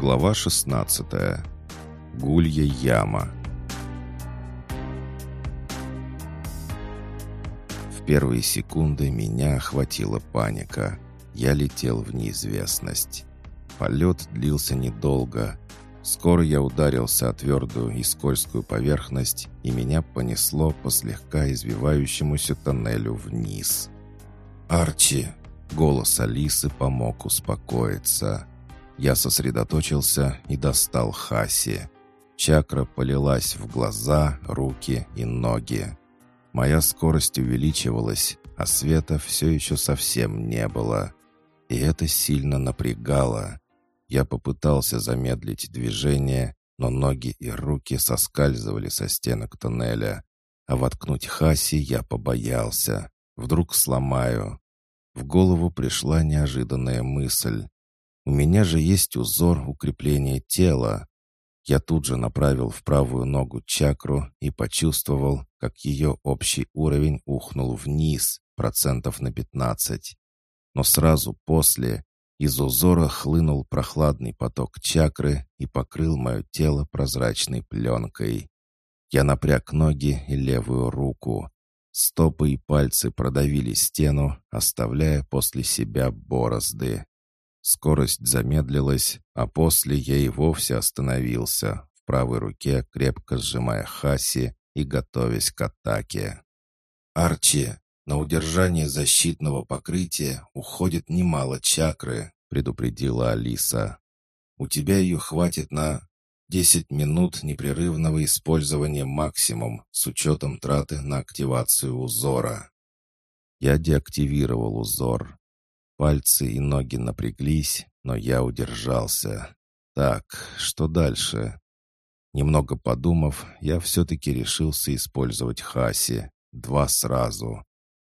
Глава 16. Гулья яма. В первые секунды меня охватила паника. Я летел в неизвестность. Полет длился недолго. Скоро я ударился о твердую и скользкую поверхность, и меня понесло по слегка извивающемуся тоннелю вниз. «Арчи!» — голос Алисы помог успокоиться. Я сосредоточился и достал Хаси. Чакра полилась в глаза, руки и ноги. Моя скорость увеличивалась, а света все еще совсем не было. И это сильно напрягало. Я попытался замедлить движение, но ноги и руки соскальзывали со стенок туннеля. А воткнуть Хаси я побоялся. Вдруг сломаю. В голову пришла неожиданная мысль. У меня же есть узор укрепления тела. Я тут же направил в правую ногу чакру и почувствовал, как ее общий уровень ухнул вниз, процентов на 15. Но сразу после из узора хлынул прохладный поток чакры и покрыл мое тело прозрачной пленкой. Я напряг ноги и левую руку. Стопы и пальцы продавили стену, оставляя после себя борозды. Скорость замедлилась, а после я и вовсе остановился, в правой руке крепко сжимая Хаси и готовясь к атаке. «Арчи, на удержание защитного покрытия уходит немало чакры», предупредила Алиса. «У тебя ее хватит на десять минут непрерывного использования максимум с учетом траты на активацию узора». Я деактивировал узор. Пальцы и ноги напряглись, но я удержался. Так, что дальше? Немного подумав, я все-таки решился использовать хаси. Два сразу.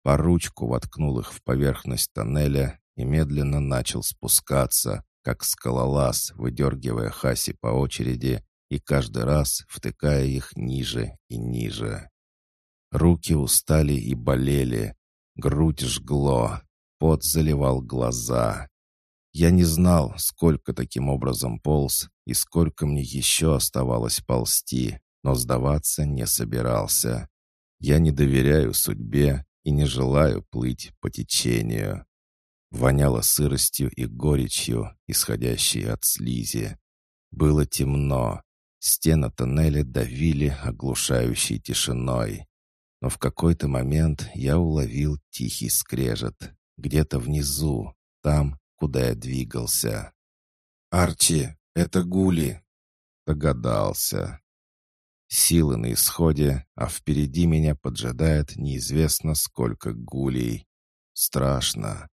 По ручку воткнул их в поверхность тоннеля и медленно начал спускаться, как скалолаз, выдергивая хаси по очереди и каждый раз втыкая их ниже и ниже. Руки устали и болели, грудь жгло, Пот заливал глаза. Я не знал, сколько таким образом полз и сколько мне еще оставалось ползти, но сдаваться не собирался. Я не доверяю судьбе и не желаю плыть по течению. Воняло сыростью и горечью, исходящей от слизи. Было темно. Стены тоннеля давили оглушающей тишиной. Но в какой-то момент я уловил тихий скрежет где-то внизу, там, куда я двигался. «Арчи, это гули!» Догадался. Силы на исходе, а впереди меня поджидает неизвестно сколько гулей. Страшно.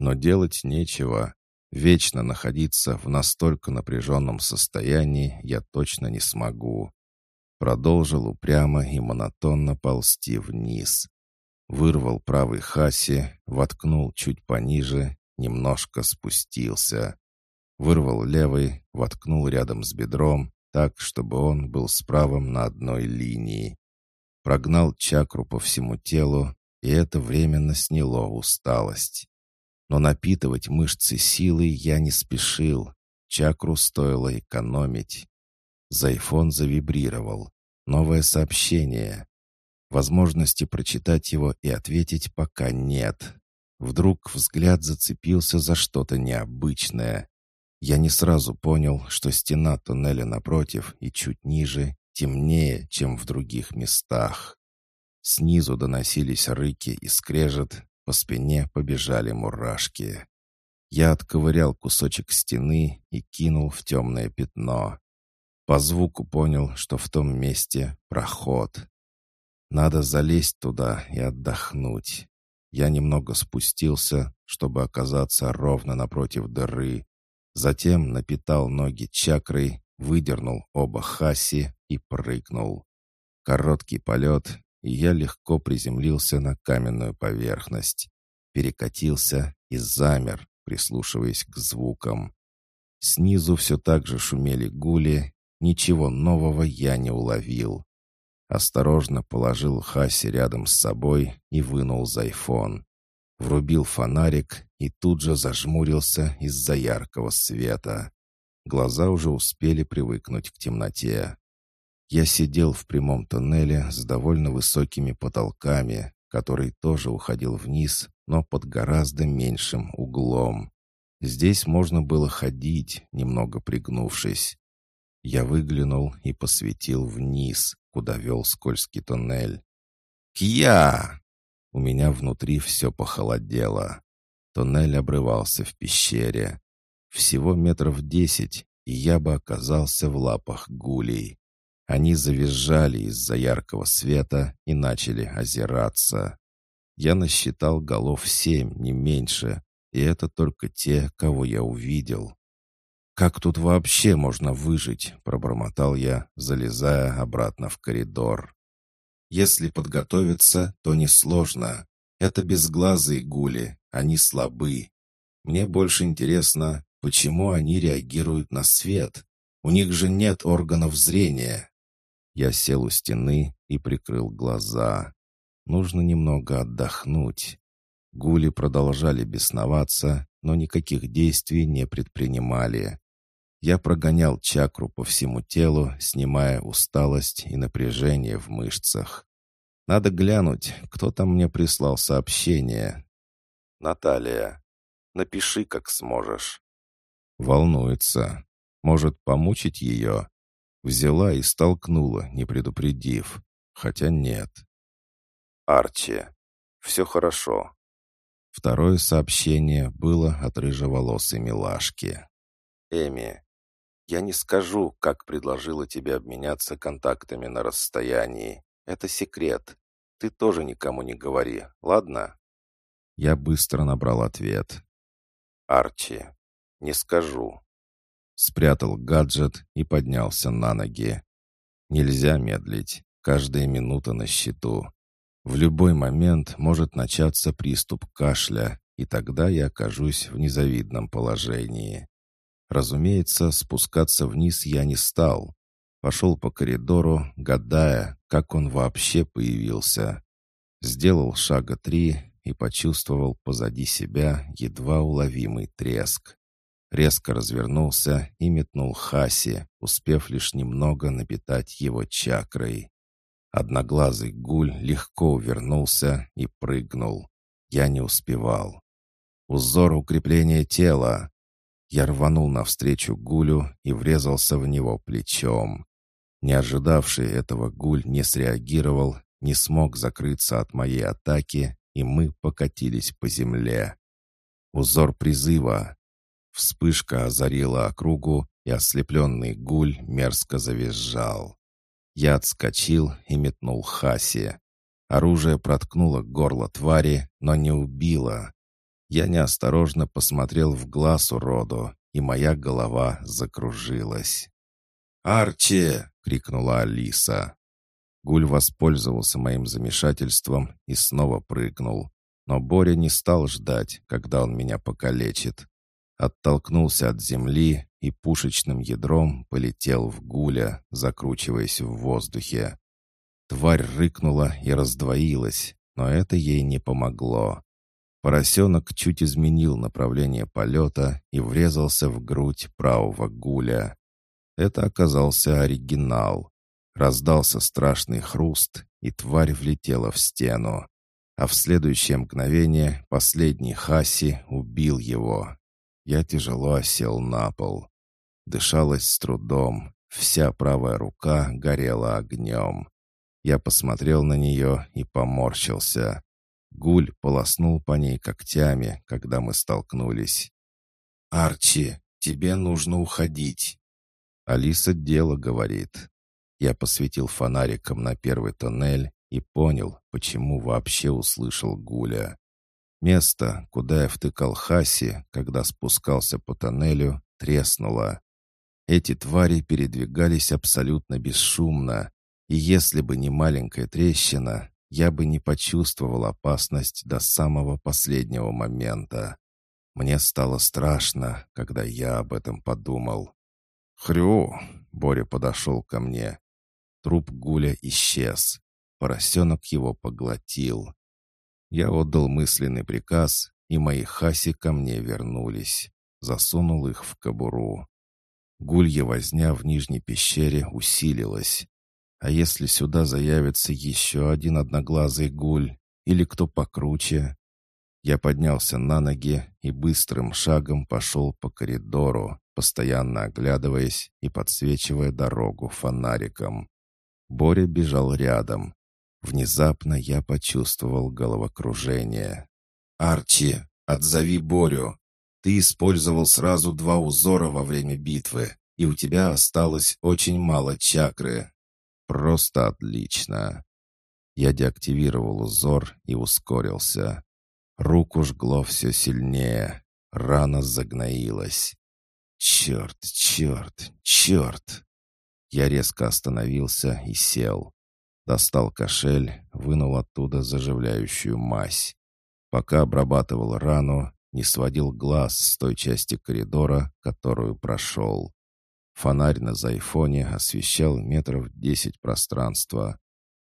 Но делать нечего. Вечно находиться в настолько напряженном состоянии я точно не смогу. Продолжил упрямо и монотонно ползти вниз. Вырвал правый хаси, воткнул чуть пониже, немножко спустился. Вырвал левый, воткнул рядом с бедром, так, чтобы он был с на одной линии. Прогнал чакру по всему телу, и это временно сняло усталость. Но напитывать мышцы силой я не спешил. Чакру стоило экономить. Зайфон завибрировал. Новое сообщение. Возможности прочитать его и ответить пока нет. Вдруг взгляд зацепился за что-то необычное. Я не сразу понял, что стена туннеля напротив и чуть ниже темнее, чем в других местах. Снизу доносились рыки и скрежет, по спине побежали мурашки. Я отковырял кусочек стены и кинул в темное пятно. По звуку понял, что в том месте проход. Надо залезть туда и отдохнуть. Я немного спустился, чтобы оказаться ровно напротив дыры. Затем напитал ноги чакрой, выдернул оба хаси и прыгнул. Короткий полет, и я легко приземлился на каменную поверхность. Перекатился и замер, прислушиваясь к звукам. Снизу все так же шумели гули, ничего нового я не уловил. Осторожно положил Хаси рядом с собой и вынул зайфон. Врубил фонарик и тут же зажмурился из-за яркого света. Глаза уже успели привыкнуть к темноте. Я сидел в прямом тоннеле с довольно высокими потолками, который тоже уходил вниз, но под гораздо меньшим углом. Здесь можно было ходить, немного пригнувшись. Я выглянул и посветил вниз, куда вел скользкий тоннель. «Кья!» У меня внутри все похолодело. Тоннель обрывался в пещере. Всего метров десять, и я бы оказался в лапах гулей. Они завизжали из-за яркого света и начали озираться. Я насчитал голов семь, не меньше, и это только те, кого я увидел. «Как тут вообще можно выжить?» — пробормотал я, залезая обратно в коридор. «Если подготовиться, то несложно. Это безглазые гули, они слабы. Мне больше интересно, почему они реагируют на свет. У них же нет органов зрения. Я сел у стены и прикрыл глаза. Нужно немного отдохнуть. Гули продолжали бесноваться, но никаких действий не предпринимали. Я прогонял чакру по всему телу, снимая усталость и напряжение в мышцах. Надо глянуть, кто там мне прислал сообщение. Наталья, напиши, как сможешь. Волнуется. Может, помучить ее? Взяла и столкнула, не предупредив. Хотя нет. Арчи. Все хорошо. Второе сообщение было от рыжеволосой милашки. Эми, я не скажу, как предложила тебе обменяться контактами на расстоянии. Это секрет. Ты тоже никому не говори, ладно? Я быстро набрал ответ. Арчи, не скажу спрятал гаджет и поднялся на ноги. Нельзя медлить, каждая минута на счету. В любой момент может начаться приступ кашля, и тогда я окажусь в незавидном положении. Разумеется, спускаться вниз я не стал. Пошел по коридору, гадая, как он вообще появился. Сделал шага три и почувствовал позади себя едва уловимый треск резко развернулся и метнул Хаси, успев лишь немного напитать его чакрой. Одноглазый гуль легко увернулся и прыгнул. Я не успевал. Узор укрепления тела. Я рванул навстречу гулю и врезался в него плечом. Не ожидавший этого гуль не среагировал, не смог закрыться от моей атаки, и мы покатились по земле. Узор призыва. Вспышка озарила округу, и ослепленный гуль мерзко завизжал. Я отскочил и метнул Хаси. Оружие проткнуло горло твари, но не убило. Я неосторожно посмотрел в глаз уроду, и моя голова закружилась. «Арчи!» — крикнула Алиса. Гуль воспользовался моим замешательством и снова прыгнул. Но Боря не стал ждать, когда он меня покалечит оттолкнулся от земли и пушечным ядром полетел в гуля, закручиваясь в воздухе. Тварь рыкнула и раздвоилась, но это ей не помогло. Поросенок чуть изменил направление полета и врезался в грудь правого гуля. Это оказался оригинал. Раздался страшный хруст, и тварь влетела в стену. А в следующее мгновение последний Хаси убил его. Я тяжело осел на пол. Дышалось с трудом. Вся правая рука горела огнем. Я посмотрел на нее и поморщился. Гуль полоснул по ней когтями, когда мы столкнулись. «Арчи, тебе нужно уходить». Алиса дело говорит. Я посветил фонариком на первый тоннель и понял, почему вообще услышал Гуля. Место, куда я втыкал Хаси, когда спускался по тоннелю, треснуло. Эти твари передвигались абсолютно бесшумно, и если бы не маленькая трещина, я бы не почувствовал опасность до самого последнего момента. Мне стало страшно, когда я об этом подумал. «Хрю!» — Боря подошел ко мне. Труп Гуля исчез. Поросенок его поглотил. Я отдал мысленный приказ, и мои хаси ко мне вернулись. Засунул их в кобуру. Гулья возня в нижней пещере усилилась. А если сюда заявится еще один одноглазый гуль или кто покруче? Я поднялся на ноги и быстрым шагом пошел по коридору, постоянно оглядываясь и подсвечивая дорогу фонариком. Боря бежал рядом. Внезапно я почувствовал головокружение. «Арчи, отзови Борю! Ты использовал сразу два узора во время битвы, и у тебя осталось очень мало чакры. Просто отлично!» Я деактивировал узор и ускорился. Руку жгло все сильнее. Рана загноилась. «Черт, черт, черт!» Я резко остановился и сел. Достал кошель, вынул оттуда заживляющую мазь. Пока обрабатывал рану, не сводил глаз с той части коридора, которую прошел. Фонарь на зайфоне освещал метров десять пространства.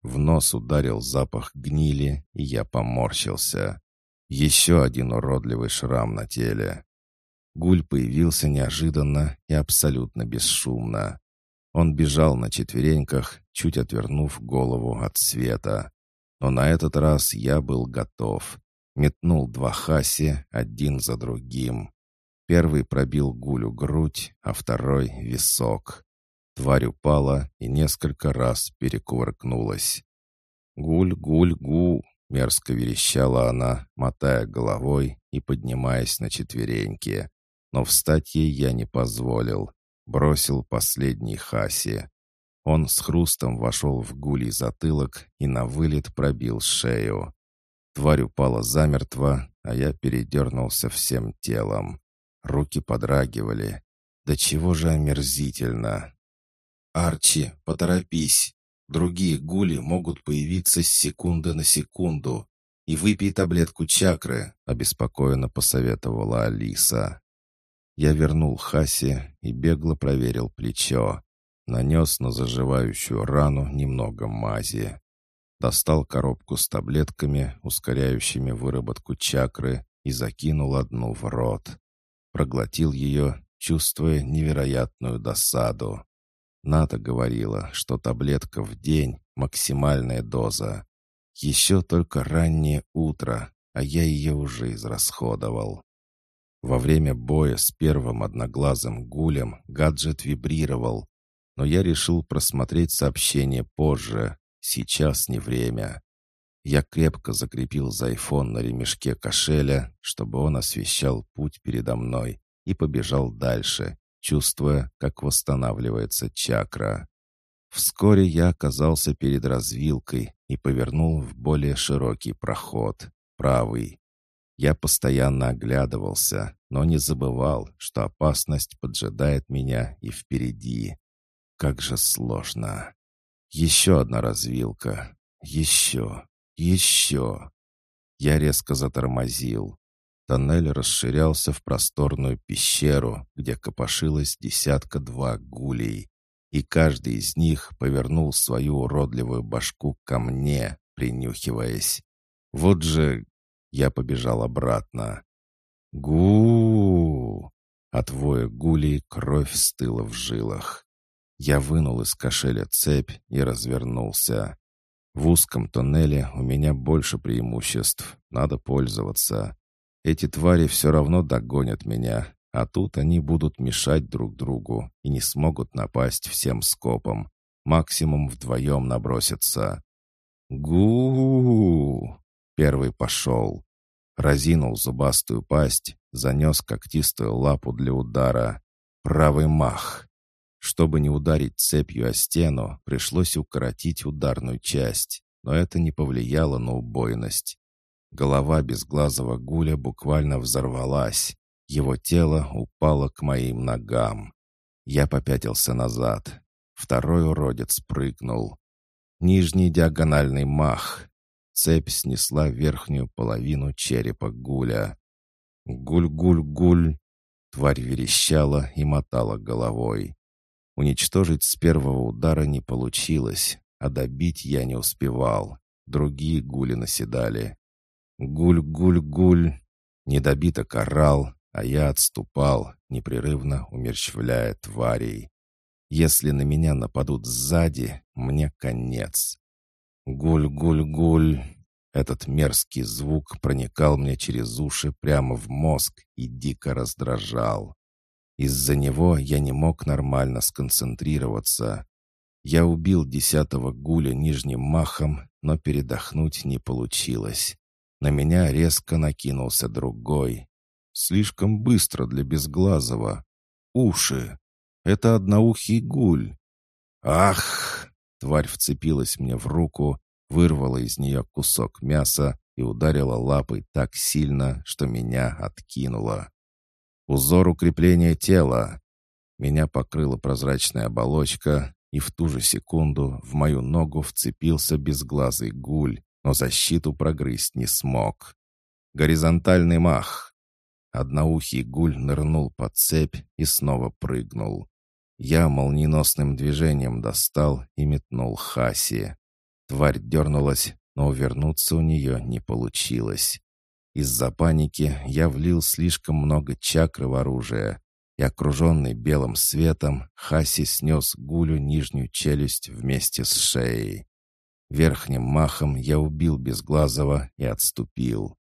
В нос ударил запах гнили, и я поморщился. Еще один уродливый шрам на теле. Гуль появился неожиданно и абсолютно бесшумно. Он бежал на четвереньках, чуть отвернув голову от света. Но на этот раз я был готов. Метнул два хаси, один за другим. Первый пробил Гулю грудь, а второй — висок. Тварь упала и несколько раз перекувыркнулась. «Гуль, гуль, гу!» — мерзко верещала она, мотая головой и поднимаясь на четвереньки. Но встать ей я не позволил. Бросил последний хаси. Он с хрустом вошел в гулей затылок и на вылет пробил шею. Тварь упала замертво, а я передернулся всем телом. Руки подрагивали. Да чего же омерзительно! «Арчи, поторопись! Другие гули могут появиться с секунды на секунду. И выпей таблетку чакры», — обеспокоенно посоветовала Алиса. Я вернул Хаси и бегло проверил плечо. Нанес на заживающую рану немного мази. Достал коробку с таблетками, ускоряющими выработку чакры, и закинул одну в рот. Проглотил ее, чувствуя невероятную досаду. Ната говорила, что таблетка в день — максимальная доза. Еще только раннее утро, а я ее уже израсходовал. Во время боя с первым одноглазым гулем гаджет вибрировал, но я решил просмотреть сообщение позже. Сейчас не время. Я крепко закрепил зайфон на ремешке кошеля, чтобы он освещал путь передо мной, и побежал дальше, чувствуя, как восстанавливается чакра. Вскоре я оказался перед развилкой и повернул в более широкий проход, правый. Я постоянно оглядывался, но не забывал, что опасность поджидает меня и впереди. Как же сложно. Еще одна развилка. Еще. Еще. Я резко затормозил. Тоннель расширялся в просторную пещеру, где копошилось десятка-два гулей. И каждый из них повернул свою уродливую башку ко мне, принюхиваясь. Вот же я побежал обратно. гу От воя гулей кровь стыла в жилах. Я вынул из кошеля цепь и развернулся. В узком тоннеле у меня больше преимуществ. Надо пользоваться. Эти твари все равно догонят меня, а тут они будут мешать друг другу и не смогут напасть всем скопом. Максимум вдвоем набросятся. гу Первый пошел. Разинул зубастую пасть, занес когтистую лапу для удара. Правый мах. Чтобы не ударить цепью о стену, пришлось укоротить ударную часть, но это не повлияло на убойность. Голова безглазого гуля буквально взорвалась. Его тело упало к моим ногам. Я попятился назад. Второй уродец прыгнул. Нижний диагональный мах. Цепь снесла верхнюю половину черепа гуля. Гуль-гуль-гуль. Тварь верещала и мотала головой. Уничтожить с первого удара не получилось, а добить я не успевал. Другие гули наседали. Гуль-гуль-гуль. Недобиток орал, а я отступал, непрерывно умерщвляя тварей. Если на меня нападут сзади, мне конец. Гуль-гуль-гуль. Этот мерзкий звук проникал мне через уши прямо в мозг и дико раздражал. Из-за него я не мог нормально сконцентрироваться. Я убил десятого гуля нижним махом, но передохнуть не получилось. На меня резко накинулся другой. Слишком быстро для безглазого. Уши. Это одноухий гуль. Ах! Тварь вцепилась мне в руку, вырвала из нее кусок мяса и ударила лапой так сильно, что меня откинуло. Узор укрепления тела. Меня покрыла прозрачная оболочка, и в ту же секунду в мою ногу вцепился безглазый гуль, но защиту прогрызть не смог. Горизонтальный мах. Одноухий гуль нырнул под цепь и снова прыгнул. Я молниеносным движением достал и метнул Хаси. Тварь дернулась, но увернуться у нее не получилось. Из-за паники я влил слишком много чакры в оружие, и, окруженный белым светом, Хаси снес гулю нижнюю челюсть вместе с шеей. Верхним махом я убил Безглазого и отступил.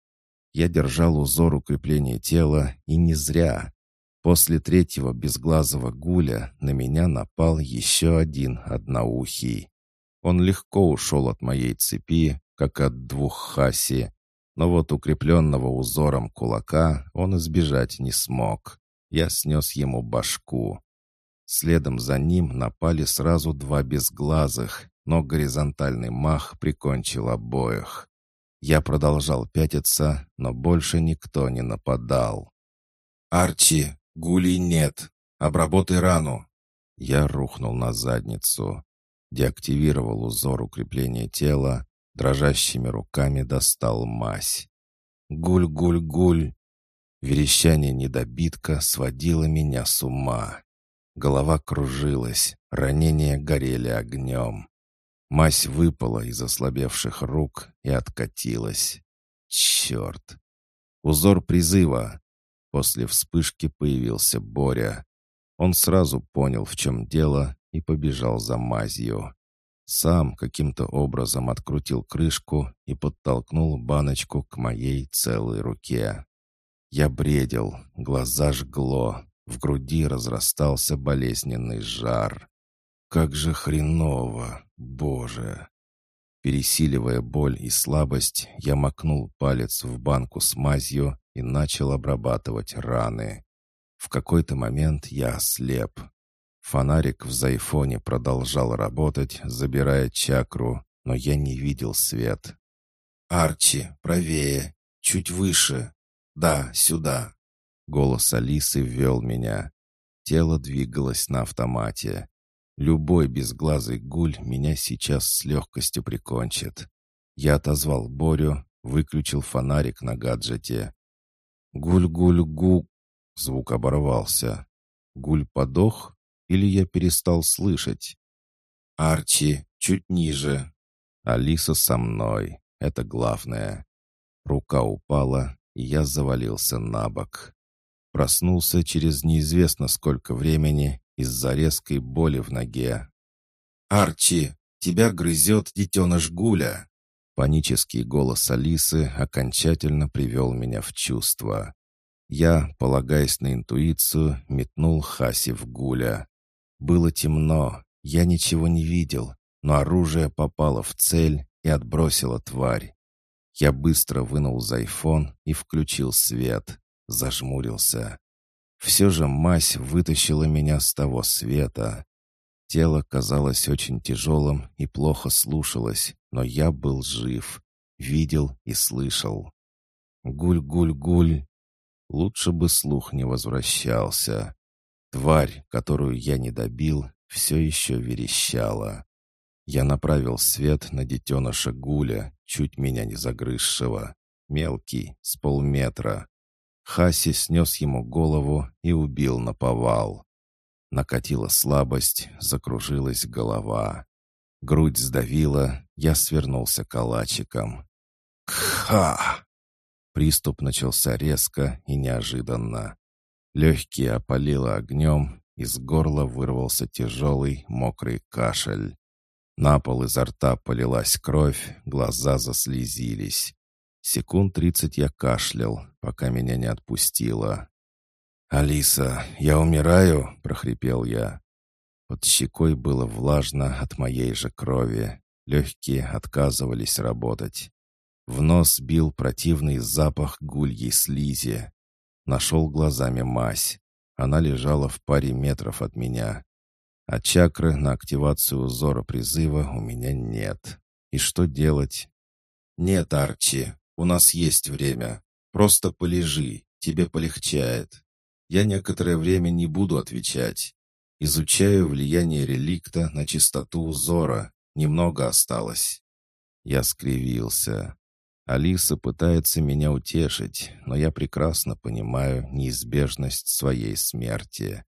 Я держал узор укрепления тела, и не зря. После третьего безглазого гуля на меня напал еще один одноухий. Он легко ушел от моей цепи, как от двух хаси, но вот укрепленного узором кулака он избежать не смог я снес ему башку. Следом за ним напали сразу два безглазых, но горизонтальный мах прикончил обоих. Я продолжал пятиться, но больше никто не нападал. «Арчи, гулей нет. Обработай рану». Я рухнул на задницу. Деактивировал узор укрепления тела, дрожащими руками достал мазь. «Гуль-гуль-гуль!» Верещание недобитка сводило меня с ума. Голова кружилась, ранения горели огнем. Мазь выпала из ослабевших рук и откатилась. Черт! Узор призыва. После вспышки появился Боря. Он сразу понял, в чем дело, и побежал за мазью. Сам каким-то образом открутил крышку и подтолкнул баночку к моей целой руке. Я бредил, глаза жгло, в груди разрастался болезненный жар. Как же хреново, боже! Пересиливая боль и слабость, я макнул палец в банку с мазью и начал обрабатывать раны. В какой-то момент я ослеп. Фонарик в зайфоне продолжал работать, забирая чакру, но я не видел свет. «Арчи, правее, чуть выше!» «Да, сюда». Голос Алисы ввел меня. Тело двигалось на автомате. Любой безглазый гуль меня сейчас с легкостью прикончит. Я отозвал Борю, выключил фонарик на гаджете. «Гуль-гуль-гу...» Звук оборвался. «Гуль подох? Или я перестал слышать?» «Арчи, чуть ниже». Алиса со мной. Это главное. Рука упала, я завалился на бок. Проснулся через неизвестно сколько времени из-за резкой боли в ноге. «Арчи, тебя грызет детеныш Гуля!» Панический голос Алисы окончательно привел меня в чувство. Я, полагаясь на интуицию, метнул Хаси в Гуля. Было темно, я ничего не видел, но оружие попало в цель и отбросило тварь. Я быстро вынул зайфон и включил свет. Зажмурился. Все же мазь вытащила меня с того света. Тело казалось очень тяжелым и плохо слушалось, но я был жив. Видел и слышал. Гуль-гуль-гуль. Лучше бы слух не возвращался. Тварь, которую я не добил, все еще верещала. Я направил свет на детеныша Гуля, чуть меня не загрызшего. Мелкий, с полметра. Хаси снес ему голову и убил на повал. Накатила слабость, закружилась голова. Грудь сдавила, я свернулся калачиком. Кха! Приступ начался резко и неожиданно. Легкие опалило огнем, из горла вырвался тяжелый, мокрый кашель. На пол изо рта полилась кровь, глаза заслезились. Секунд тридцать я кашлял, пока меня не отпустило. «Алиса, я умираю?» — прохрипел я. Под щекой было влажно от моей же крови. Легкие отказывались работать. В нос бил противный запах гульей слизи. Нашел глазами мазь. Она лежала в паре метров от меня. А чакры на активацию узора призыва у меня нет. И что делать? «Нет, Арчи, у нас есть время. Просто полежи, тебе полегчает. Я некоторое время не буду отвечать. Изучаю влияние реликта на чистоту узора. Немного осталось». Я скривился. Алиса пытается меня утешить, но я прекрасно понимаю неизбежность своей смерти.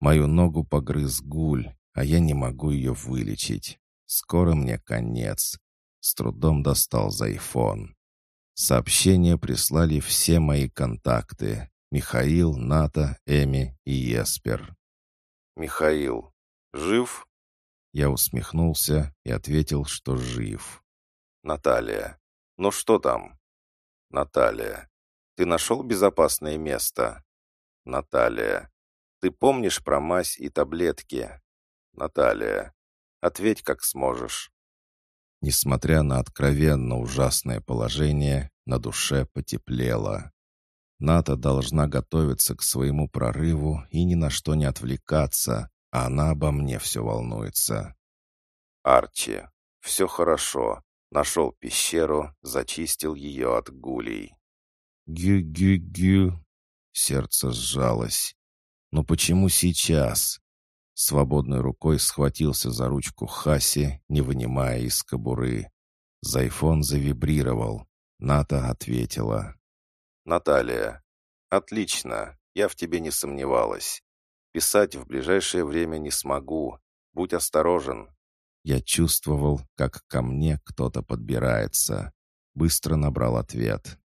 Мою ногу погрыз гуль, а я не могу ее вылечить. Скоро мне конец. С трудом достал за айфон. Сообщения прислали все мои контакты. Михаил, Ната, Эми и Еспер. «Михаил, жив?» Я усмехнулся и ответил, что жив. «Наталья, ну что там?» «Наталья, ты нашел безопасное место?» «Наталья, ты помнишь про мазь и таблетки?» «Наталья, ответь как сможешь». Несмотря на откровенно ужасное положение, на душе потеплело. НАТО должна готовиться к своему прорыву и ни на что не отвлекаться, а она обо мне все волнуется. «Арчи, все хорошо. Нашел пещеру, зачистил ее от гулей». «Гю-гю-гю!» Сердце сжалось. «Но почему сейчас?» Свободной рукой схватился за ручку Хаси, не вынимая из кобуры. Зайфон завибрировал. Ната ответила. «Наталья, отлично, я в тебе не сомневалась. Писать в ближайшее время не смогу. Будь осторожен». Я чувствовал, как ко мне кто-то подбирается. Быстро набрал ответ.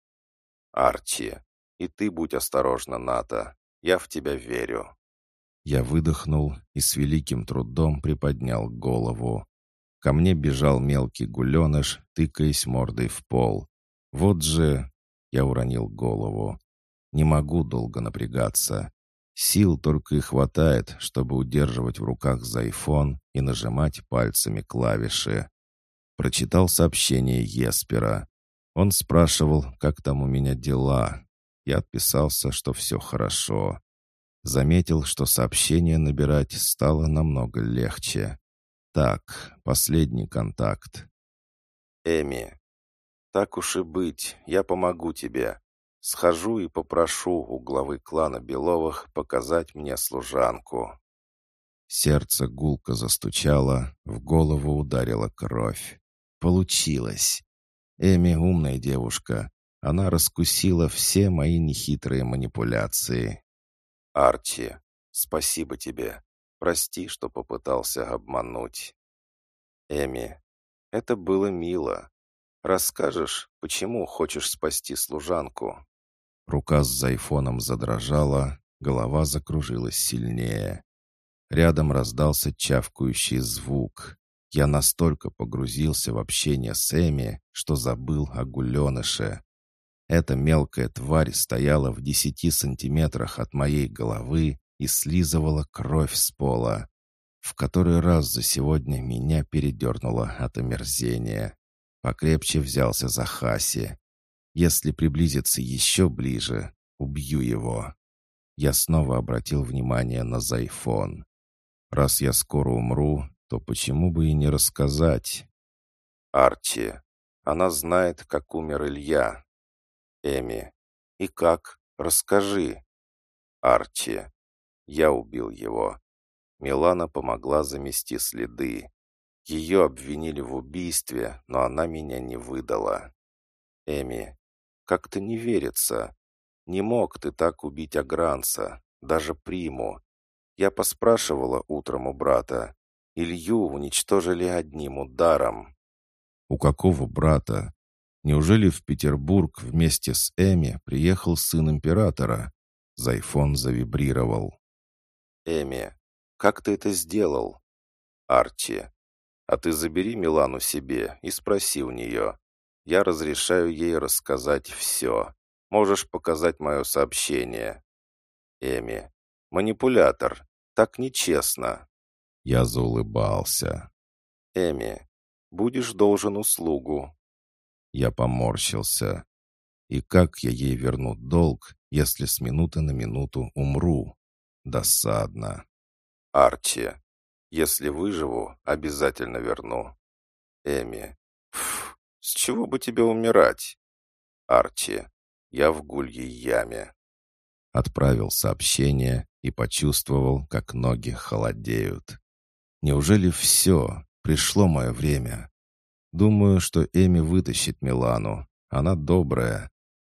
«Арчи, и ты будь осторожна, Ната. Я в тебя верю». Я выдохнул и с великим трудом приподнял голову. Ко мне бежал мелкий гуленыш, тыкаясь мордой в пол. Вот же я уронил голову. Не могу долго напрягаться. Сил только и хватает, чтобы удерживать в руках за айфон и нажимать пальцами клавиши. Прочитал сообщение Еспера. Он спрашивал, как там у меня дела. Я отписался, что все хорошо. Заметил, что сообщение набирать стало намного легче. Так, последний контакт. Эми, «Так уж и быть, я помогу тебе. Схожу и попрошу у главы клана Беловых показать мне служанку». Сердце гулко застучало, в голову ударила кровь. Получилось. Эми умная девушка. Она раскусила все мои нехитрые манипуляции. «Арчи, спасибо тебе. Прости, что попытался обмануть». «Эми, это было мило. Расскажешь, почему хочешь спасти служанку?» Рука с зайфоном задрожала, голова закружилась сильнее. Рядом раздался чавкающий звук. Я настолько погрузился в общение с Эми, что забыл о гуленыше. Эта мелкая тварь стояла в десяти сантиметрах от моей головы и слизывала кровь с пола. В который раз за сегодня меня передернуло от омерзения. Покрепче взялся за Хаси. Если приблизиться еще ближе, убью его. Я снова обратил внимание на Зайфон. Раз я скоро умру, то почему бы и не рассказать? Арчи. Она знает, как умер Илья. Эми. И как? Расскажи. Арчи. Я убил его. Милана помогла замести следы. Ее обвинили в убийстве, но она меня не выдала. Эми, как-то не верится. Не мог ты так убить Агранца, даже Приму. Я поспрашивала утром у брата. Илью уничтожили одним ударом. У какого брата? Неужели в Петербург вместе с Эми приехал сын императора? Зайфон завибрировал. «Эми, как ты это сделал?» «Арчи, а ты забери Милану себе и спроси у нее. Я разрешаю ей рассказать все. Можешь показать мое сообщение». «Эми, манипулятор, так нечестно». Я заулыбался. «Эми, будешь должен услугу». Я поморщился. И как я ей верну долг, если с минуты на минуту умру? Досадно. Арчи, если выживу, обязательно верну. Эми, Пф, с чего бы тебе умирать? Арчи, я в гульей яме. Отправил сообщение и почувствовал, как ноги холодеют. Неужели все? Пришло мое время. Думаю, что Эми вытащит Милану. Она добрая.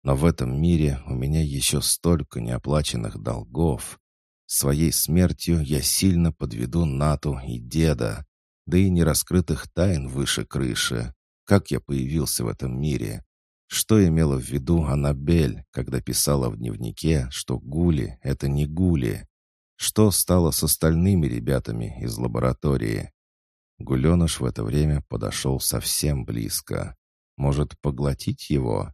Но в этом мире у меня еще столько неоплаченных долгов. Своей смертью я сильно подведу Нату и деда, да и нераскрытых тайн выше крыши. Как я появился в этом мире? Что имела в виду Аннабель, когда писала в дневнике, что гули — это не гули? Что стало с остальными ребятами из лаборатории? Гуленыш в это время подошел совсем близко. Может, поглотить его?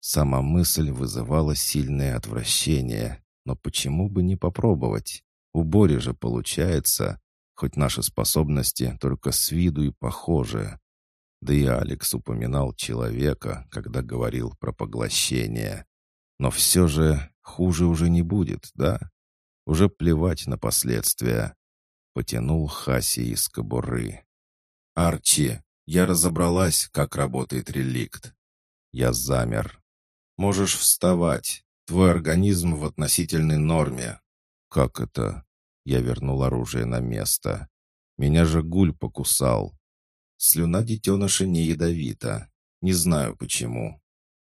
Сама мысль вызывала сильное отвращение. Но почему бы не попробовать? У Бори же получается, хоть наши способности только с виду и похожи. Да и Алекс упоминал человека, когда говорил про поглощение. Но все же хуже уже не будет, да? Уже плевать на последствия. Потянул Хаси из кобуры. «Арчи, я разобралась, как работает реликт». Я замер. Можешь вставать. Твой организм в относительной норме». «Как это?» Я вернул оружие на место. «Меня же гуль покусал». «Слюна детеныша не ядовита. Не знаю почему».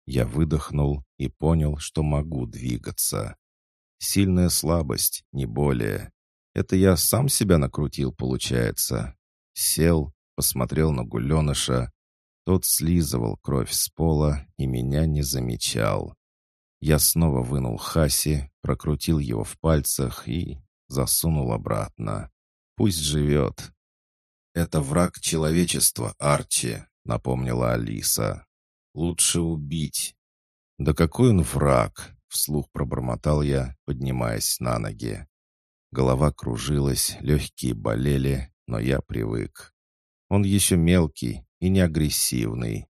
Я выдохнул и понял, что могу двигаться. Сильная слабость, не более. Это я сам себя накрутил, получается. Сел, посмотрел на гуленыша, тот слизывал кровь с пола и меня не замечал. Я снова вынул Хаси, прокрутил его в пальцах и засунул обратно. Пусть живет. «Это враг человечества, Арчи», — напомнила Алиса. «Лучше убить». «Да какой он враг?» — вслух пробормотал я, поднимаясь на ноги. Голова кружилась, легкие болели, но я привык. Он еще мелкий, и не агрессивный.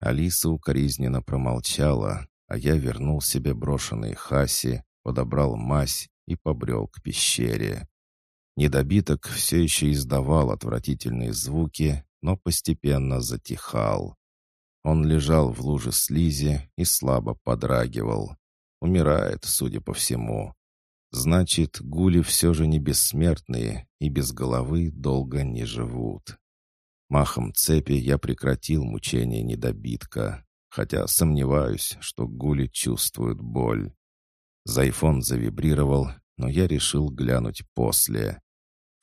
Алиса укоризненно промолчала, а я вернул себе брошенные хаси, подобрал мазь и побрел к пещере. Недобиток все еще издавал отвратительные звуки, но постепенно затихал. Он лежал в луже слизи и слабо подрагивал. Умирает, судя по всему. Значит, гули все же не бессмертные и без головы долго не живут. Махом цепи я прекратил мучение недобитка, хотя сомневаюсь, что гули чувствуют боль. Зайфон завибрировал, но я решил глянуть после.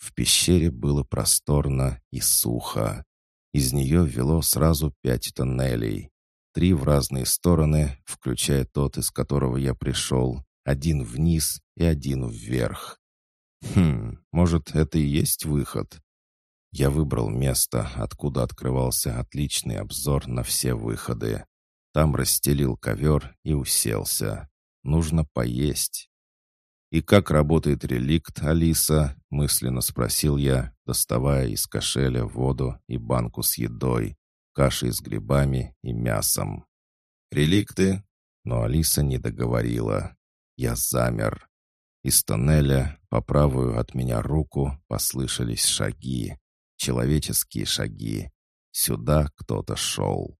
В пещере было просторно и сухо. Из нее вело сразу пять тоннелей. Три в разные стороны, включая тот, из которого я пришел, один вниз и один вверх. Хм, может, это и есть выход? Я выбрал место, откуда открывался отличный обзор на все выходы. Там расстелил ковер и уселся. Нужно поесть. «И как работает реликт, Алиса?» — мысленно спросил я, доставая из кошеля воду и банку с едой, кашей с грибами и мясом. «Реликты?» Но Алиса не договорила. Я замер. Из тоннеля по правую от меня руку послышались шаги человеческие шаги. Сюда кто-то шел.